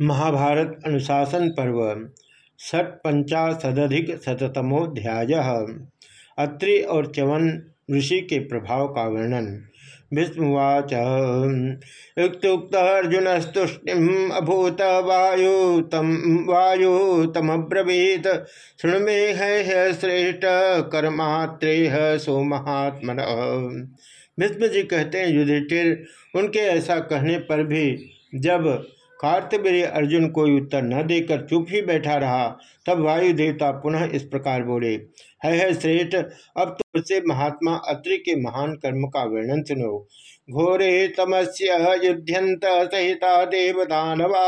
महाभारत अनुशासन पर्व षटपंचाशदिक शतमोध्याय अत्रि और च्यवन ऋषि के प्रभाव का वर्णन। भीष्मवाच युक्तुक्त अर्जुनस्तुष्टिम अभूत वायुतम, वायुतमब्रवीत। शृण मे है श्रेष्ठ कर्मात्रेह सो भीष्म जी कहते हैं, युधिष्ठिर, उनके ऐसा कहने पर भी जब कार्तवीर अर्जुन कोई उत्तर न देकर चुप ही बैठा रहा। तब वायु देवता पुनः इस प्रकार बोले, है है, श्रेष्ठ, अब तो से महात्मा अत्रि के महान कर्म का वर्णन सुनो। घोरे तमस्य युध्यंत सहिता देवदानवा,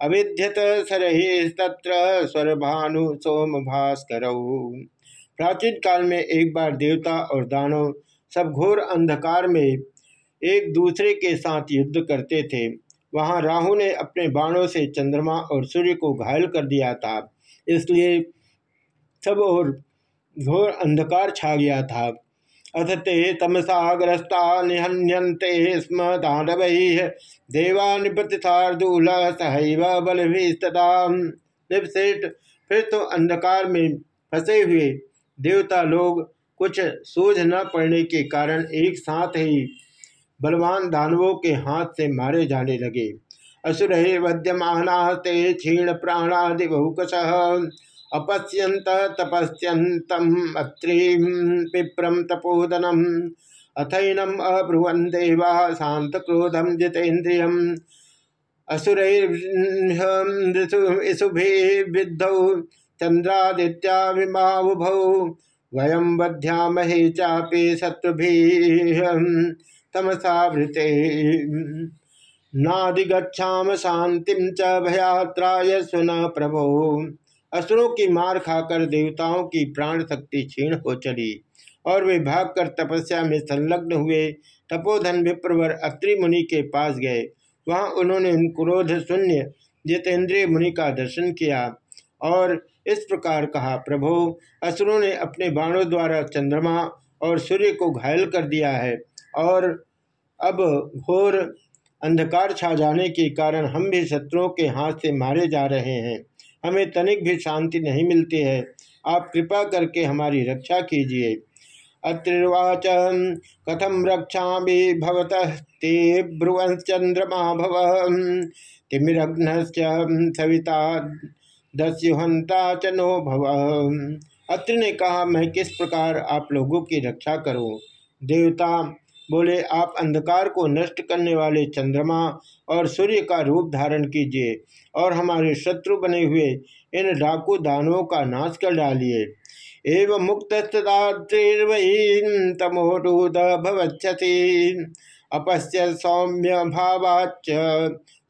अविध्यत सरहि तत्र स्वर भानु सोम भास्कर। प्राचीन काल में एक बार देवता और दानव सब घोर अंधकार में एक दूसरे के साथ युद्ध करते थे। वहाँ राहु ने अपने बाणों से चंद्रमा और सूर्य को घायल कर दिया था। इसलिए सब और घोर अंधकार छा गया था। अथ ते तमसाग्रस्ता निहन्यंते स्म दानव देवा निपतिथार्दूल सहैव बल फिर तो अंधकार में फंसे हुए देवता लोग कुछ सूझ न पड़ने के कारण एक साथ ही बलवान दानवों के हाथ से मारे जाने लगे। असुर वद्यमानाते क्षीण प्राणादि बहुकश। अपश्यंत तपस्यंतम अत्रीम पिप्रम तपोदनम। अथैनम अब्रुवन देवा शांत क्रोधम जितेन्द्रियम असुरभि विद्धौ चंद्रादित्याभिमावुभौ वयम बध्यामहे चापे शत्रुभि। तमसावृते नादिगछाम शांतिम च भयात्राय सुन प्रभो। असुरों की मार खाकर देवताओं की प्राण शक्ति क्षीण हो चली और वे भागकर तपस्या में संलग्न हुए। तपोधन विप्रवर अत्रि मुनि के पास गए। वहाँ उन्होंने क्रोध शून्य जितेंद्रिय मुनि का दर्शन किया और इस प्रकार कहा, प्रभो, असुरों ने अपने बाणों द्वारा चंद्रमा और सूर्य को घायल कर दिया है और अब घोर अंधकार छा जाने के कारण हम भी शत्रुओं के हाथ से मारे जा रहे हैं। हमें तनिक भी शांति नहीं मिलती है। आप कृपा करके हमारी रक्षा कीजिए। अत्रिवाच कथम रक्षा भवत ते ब्रुवंश्चंद्रमा भव। तिमिरघ्न सविता दस्युहंता च नो भव। अत्र ने कहा, मैं किस प्रकार आप लोगों की रक्षा करूँ? देवता बोले, आप अंधकार को नष्ट करने वाले चंद्रमा और सूर्य का रूप धारण कीजिए और हमारे शत्रु बने हुए इन डाकू दानों का नाश कर डालिए। एवं मुक्त तमोरूद अपश्य सौम्य भावाच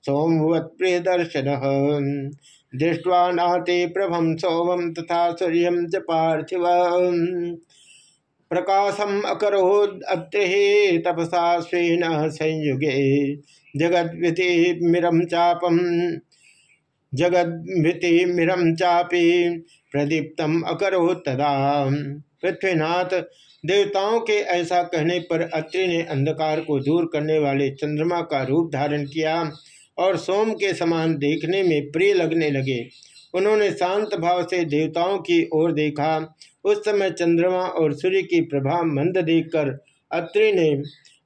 सोमवत प्रिय दर्शन दृष्टवा नाते प्रभम सोमम तथा सूर्य च पार्थिव प्रकाशम अकरोद्रे तपसा स्वेन संयुगे। जगद्वितिमिरम चापम जगद्वितिमिरम चापी प्रदीप्तम अकरो तदा। पृथ्वीनाथ देवताओं के ऐसा कहने पर अत्रि ने अंधकार को दूर करने वाले चंद्रमा का रूप धारण किया और सोम के समान देखने में प्रिय लगने लगे। उन्होंने शांत भाव से देवताओं की ओर देखा उस समय चंद्रमा और सूर्य की प्रभा मंद देखकर अत्रि ने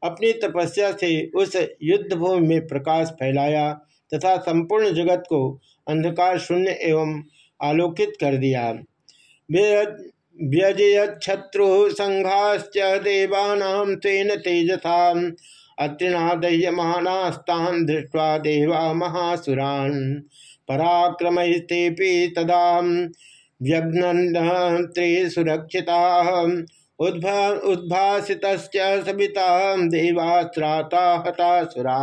अपनी तपस्या से उस युद्धभूमि में प्रकाश फैलाया तथा संपूर्ण जगत को अंधकार शून्य एवं आलोकित कर दिया। व्यजयक्षत्रु संघाश्च देवानाम तेन तेजसा अत्रिना दह्यमानास्तान दृष्टवा देवा महासुरान पराक्रम तदा व्यग्न सुरक्षिता उद्भासित सविता देवास्त्राता हतासुरा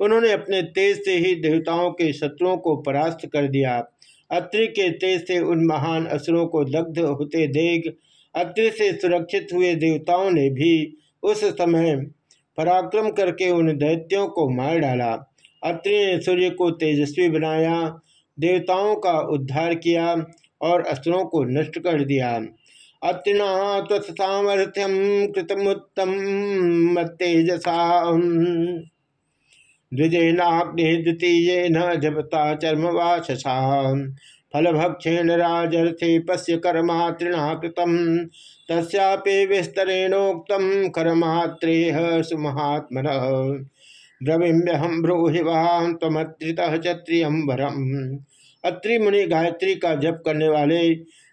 उन्होंने अपने तेज से ही देवताओं के शत्रुओं को परास्त कर दिया। अत्रि के तेज से उन महान असुरों को दग्ध होते देख, अत्रि से सुरक्षित हुए देवताओं ने भी उस समय पराक्रम करके उन दैत्यों को मार डाला। अत्रि ने सूर्य को तेजस्वी बनाया देवताओं का उद्धार किया और अस्त्रों को नष्ट कर दिया। अत्रिना तत्सामर्थ्यम कृतमुत्तम तेजसा द्विजेनाग्नि द्वितीय न जपता चर्मवाशसा फलभक्षेण राजर्थे पश्य कर्मा तृणाकृतम तस्यापि विस्तरेणोक्तम कर्मात्रेह सुमहात्मन। ब्रवीम्यहम ब्रूहिवाम तमत्रित क्षत्रियम्बरम अत्रि मुनि गायत्री का जप करने वाले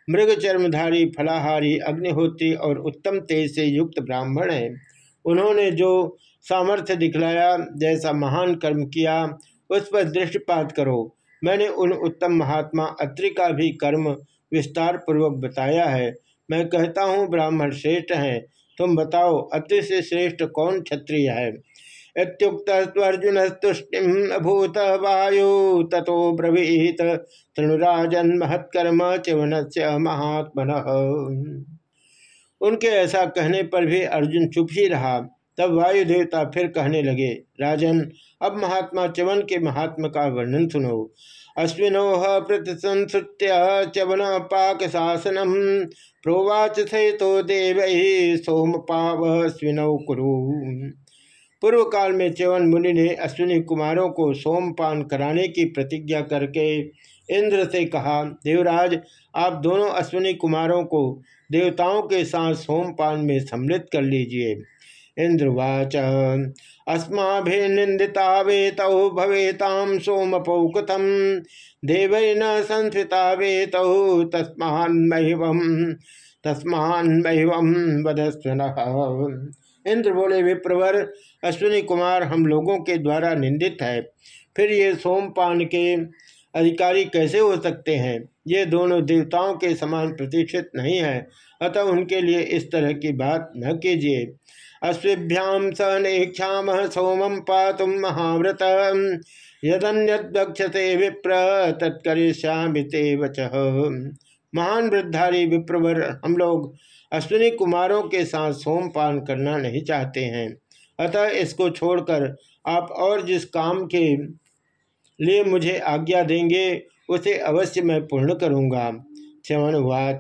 मृग चर्मधारी फलाहारी, अग्निहोत्री और उत्तम तेज से युक्त ब्राह्मण हैं। उन्होंने जो सामर्थ्य दिखलाया, जैसा महान कर्म किया, उस पर दृष्टिपात करो। मैंने उन उत्तम महात्मा अत्रि का भी कर्म विस्तार पूर्वक बताया है। मैं कहता हूँ, ब्राह्मण श्रेष्ठ हैं। तुम बताओ, अत्रि से श्रेष्ठ कौन क्षत्रिय है? इतुक्तर्जुन अभूत वायु तथो ब्रवीत। तृणुराजन महत्कर्म च्यवन से महात्मन। उनके ऐसा कहने पर भी अर्जुन चुप ही रहा। तब वायु देवता फिर कहने लगे, राजन, अब महात्मा च्यवन के महात्मा का वर्णन सुनो। अश्विनोह प्रतिसंसृत्य च्यवन पाक शासनम, प्रोवाच से तो देव सोम पाव अश्विनौ कुरु। पूर्व काल में च्यवन मुनि ने अश्विनी कुमारों को सोमपान कराने की प्रतिज्ञा करके इंद्र से कहा, देवराज, आप दोनों अश्विनी कुमारों को देवताओं के साथ सोमपान में सम्मिलित कर लीजिए इंद्रवाच अस्मा अस्माभिनिंदिता वेतौ भवेताम सोमपौकथम देव न संस्थिता वेतौ तस्मान्महिवम तस्मान्महिवम वधस्वन इंद्र बोले, विप्रवर अश्विनी कुमार हम लोगों के द्वारा निंदित है। फिर ये सोमपान के अधिकारी कैसे हो सकते हैं? ये दोनों देवताओं के समान प्रतिष्ठित नहीं है। अतः उनके लिए इस तरह की बात न कीजिए। अश्विभ्याम स नेक्षाम सोमम पातुम महाव्रत यदन्यक्षते विप्र, तत्करिष्यामि ते वच। महान वृद्धारी विप्रवर, हम लोग अश्विनी कुमारों के साथ सोमपान करना नहीं चाहते हैं। अतः इसको छोड़कर आप और जिस काम के लिए मुझे आज्ञा देंगे, उसे अवश्य मैं पूर्ण करूँगा। उवाच।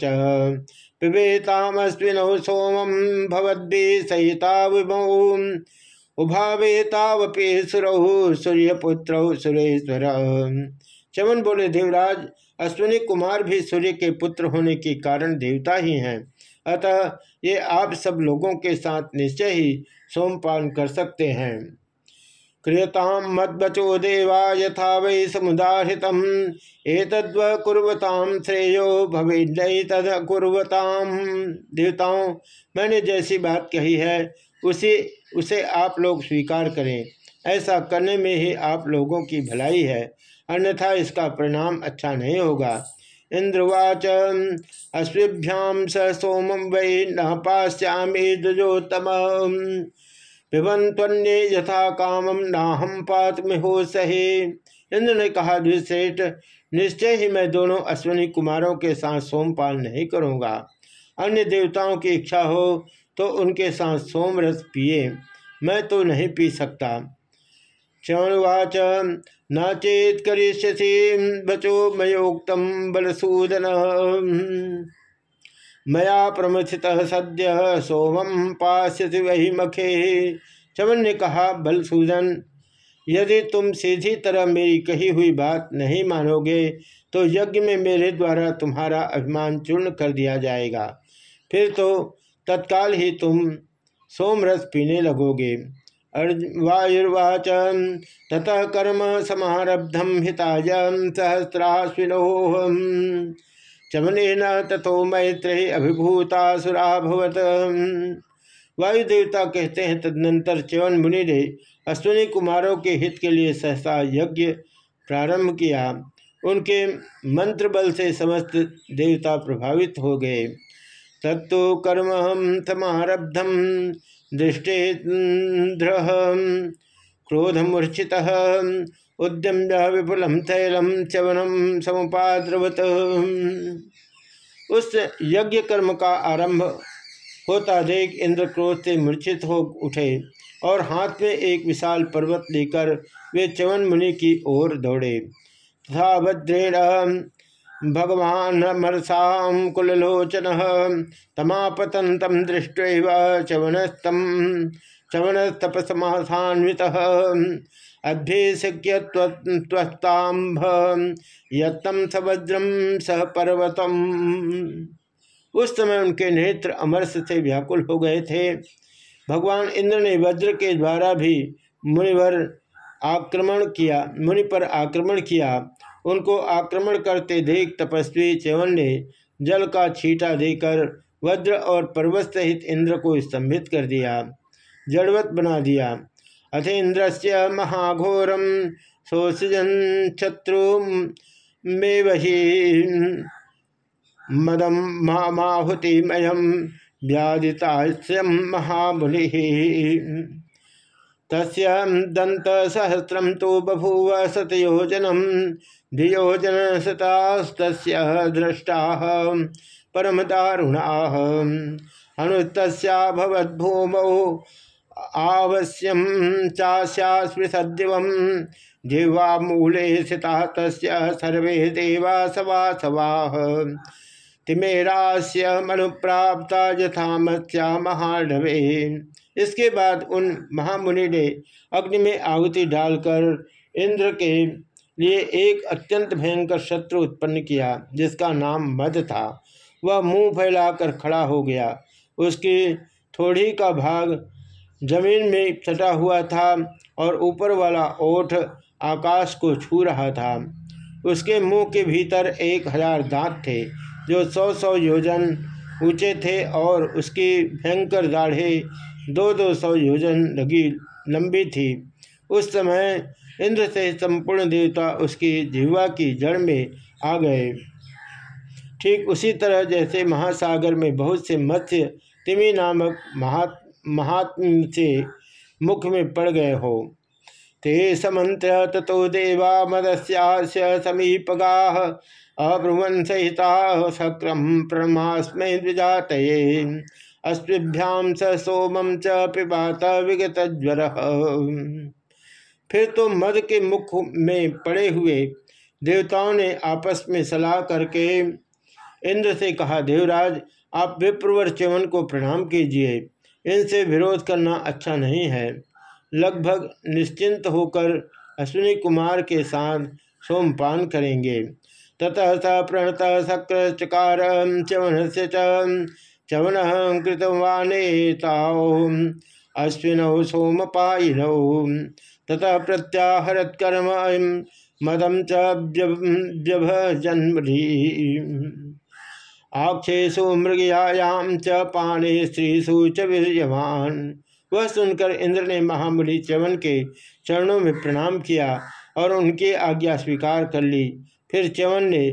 पिबेतामस्विनौ सोमम भवद्भि सहिता विभौ। उभावेतावपि सुरहु सूर्यपुत्र सुरेश्वर। चवन बोले, देवराज, अश्विनी कुमार भी सूर्य के पुत्र होने के कारण देवता ही हैं। अतः ये आप सब लोगों के साथ निश्चय ही सोमपान कर सकते हैं। क्रियताम मद्वचो देवा यथा वै समुदाहृत एतद्व कुर्वताम श्रेयो भवे तद कुर्वताम। देवताओं, मैंने जैसी बात कही है, उसे उसे आप लोग स्वीकार करें। ऐसा करने में ही आप लोगों की भलाई है। अन्यथा इसका परिणाम अच्छा नहीं होगा। इंद्रवाच अश्विभ्याम स सोम वै न पाश्यामी दुजोतम पिबंत्वन्य यथा कामम नाहम में हो सहे। इंद्र ने कहा द्विश्रेष्ठ निश्चय ही मैं दोनों अश्विनी कुमारों के साथ सोमपान नहीं करूँगा। अन्य देवताओं की इच्छा हो तो उनके साथ सोम रस पिए। मैं तो नहीं पी सकता। चौवाच न चेत करिष्यसी बचो मयोक्तम बलसूदन। मया प्रमुथित सद्य सोमम पाश्यति वही मखे चवन ने कहा, बलसूदन, यदि तुम सीधी तरह मेरी कही हुई बात नहीं मानोगे तो यज्ञ में मेरे द्वारा तुम्हारा अभिमान चूर्ण कर दिया जाएगा। फिर तो तत्काल ही तुम सोमरस पीने लगोगे। वायुर्वाच ततः कर्म समारब्धम हिताय सहस्राश्विनोहम चमन तथो मैत्रेय अभिभूतासुराभवत वायु देवता कहते हैं, तदनंतर च्यवन मुनि ने अश्विनी कुमारों के हित के लिए सहसा यज्ञ प्रारंभ किया। उनके मंत्र बल से समस्त देवता प्रभावित हो गए। तत्व कर्म हम समारब्धम दृष्टेन्द्र क्रोधमूर्छित उद्यम्य विपुल तैलम चवनम समुपाद्रवत। उस यज्ञ कर्म का आरंभ होता देख इंद्र क्रोध से मूर्छित हो उठे और हाथ में एक विशाल पर्वत लेकर वे चवन मुनि की ओर दौड़े। तथा भद्रेण भगवान मरसा कुलोचन तमापतन तम दृष्ट चवनस्तम चवन तपसमासान्वित अभ्येशक्य त्वस्तांभ यम सवज्रम स पर्वतम। उस समय उनके नेत्र अमरस से व्याकुल हो गए थे। भगवान इंद्र ने वज्र के द्वारा भी मुनिवर आक्रमण किया, मुनि पर आक्रमण किया उनको आक्रमण करते देख तपस्वी च्यवन ने जल का छीटा देकर वज्र और पर्वत सहित इंद्र को स्तंभित कर दिया, जड़वत बना दिया। अथेन्द्र से महाघोरम शोषजन शत्रु में वही मदम माहुतिमयम व्याधितास्यम महामुनि तस्य दंत सहस्रम तो बभूव शतयोजनम धियोजन शतास्त दृष्टा परम दारुणा हनुतभवद्भूमौ आवश्यम चास्यास्पृशदिव जिह्वा मूले स्थिता तस् सर्वे देवा सवा सवा। तिमेरास्य मनुप्राप्ता यथा मत्स्या इसके बाद उन महामुनि ने अग्नि में आहुति डालकर इंद्र के लिए एक अत्यंत भयंकर शत्रु उत्पन्न किया, जिसका नाम मद था। वह मुँह फैलाकर खड़ा हो गया। उसकी थोड़ी का भाग ज़मीन में सटा हुआ था और ऊपर वाला ओठ आकाश को छू रहा था। उसके मुँह के भीतर एक हज़ार दांत थे, जो सौ सौ योजन ऊँचे थे और उसकी भयंकर दाढ़े दो दो सौ योजन लगी, लंबी थी। उस समय इंद्र से संपूर्ण देवता उसकी जीवा की जड़ में आ गए। ठीक उसी तरह जैसे महासागर में बहुत से मत्स्य तिमी नामक महात, महात्म से मुख में पड़ गए हो। ते समंत्र ततो देवा मदस्या समीपगा अब्रुवन सहिता सक्रम प्रणमास्मे द्विजात अस्भ्याम स सोमम च पिबात विगत ज्वर फिर तो मद के मुख में पड़े हुए देवताओं ने आपस में सलाह करके इंद्र से कहा, देवराज, आप विप्रवर च्यवन को प्रणाम कीजिए। इनसे विरोध करना अच्छा नहीं है। लगभग निश्चिंत होकर अश्विनी कुमार के साथ सोमपान करेंगे। ततः स प्रणत शक्र चकार च्यवन से चवन कृतवानेताओ अश्विनौ सोमपायिनौ। ततः प्रत्याहरत कर्म मदम च जन्मधी आक्षेशु मृगयायाम च पाणे स्त्रीसु च वीरवान वह सुनकर इंद्र ने महामुनि चवन के चरणों में प्रणाम किया और उनकी आज्ञा स्वीकार कर ली। फिर च्यवन ने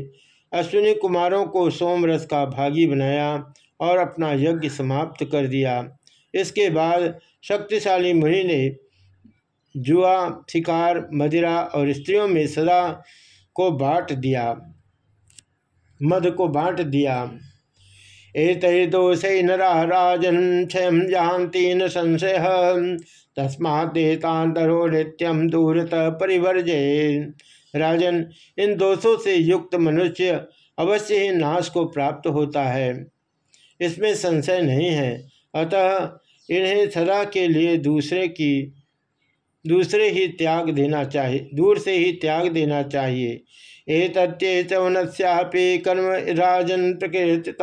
अश्विनी कुमारों को सोमरस का भागी बनाया। और अपना यज्ञ समाप्त कर दिया। इसके बाद शक्तिशाली मुनि ने जुआ, शिकार, मदिरा और स्त्रियों में सदा को बांट दिया। मद को बांट दिया। एक दोषे नरा राजन क्षय जानती न संशय। तस्मादेतांतरो नित्यम दूरत परिवर्जे। राजन, इन दोषों से युक्त मनुष्य अवश्य ही नाश को प्राप्त होता है। इसमें संशय नहीं है। अतः इन्हें सदा के लिए दूसरे की, दूसरे ही त्याग देना चाहिए, दूर से ही त्याग देना चाहिए। एतच्चौनस्यापि कर्म राजन प्रकृत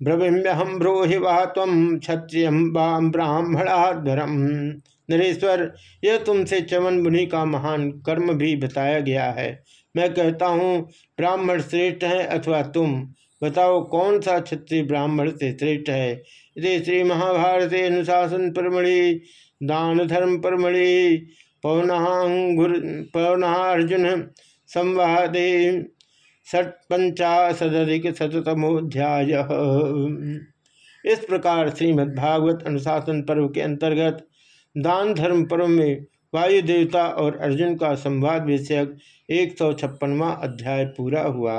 ब्रवीम्यहम ब्रोहि वाह तम क्षत्रिय ब्राह्मणाधरम नरेश्वर, यह तुमसे चवन मुनि का महान कर्म भी बताया गया है। मैं कहता हूँ, ब्राह्मण श्रेष्ठ हैं अथवा तुम? बताओ कौन सा क्षत्रिय ब्राह्मण से श्रेष्ठ है? इसे श्री महाभारत अनुशासन परमणि दान धर्म परमणि पौनांगुर पौनार्जुन संवादे षटपंचाशदिक शतमोध्याय इस प्रकार श्रीमद्भागवत अनुशासन पर्व के अंतर्गत दान धर्म पर्व में वायु देवता और अर्जुन का संवाद विषयक एक सौ छप्पनवा अध्याय पूरा हुआ।